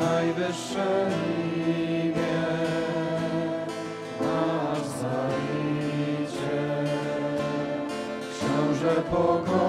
Najwyższe imię, nasz Zbawiciel, pokoju.